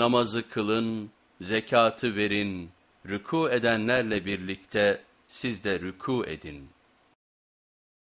namazı kılın, zekatı verin, rüku edenlerle birlikte siz de rükû edin.''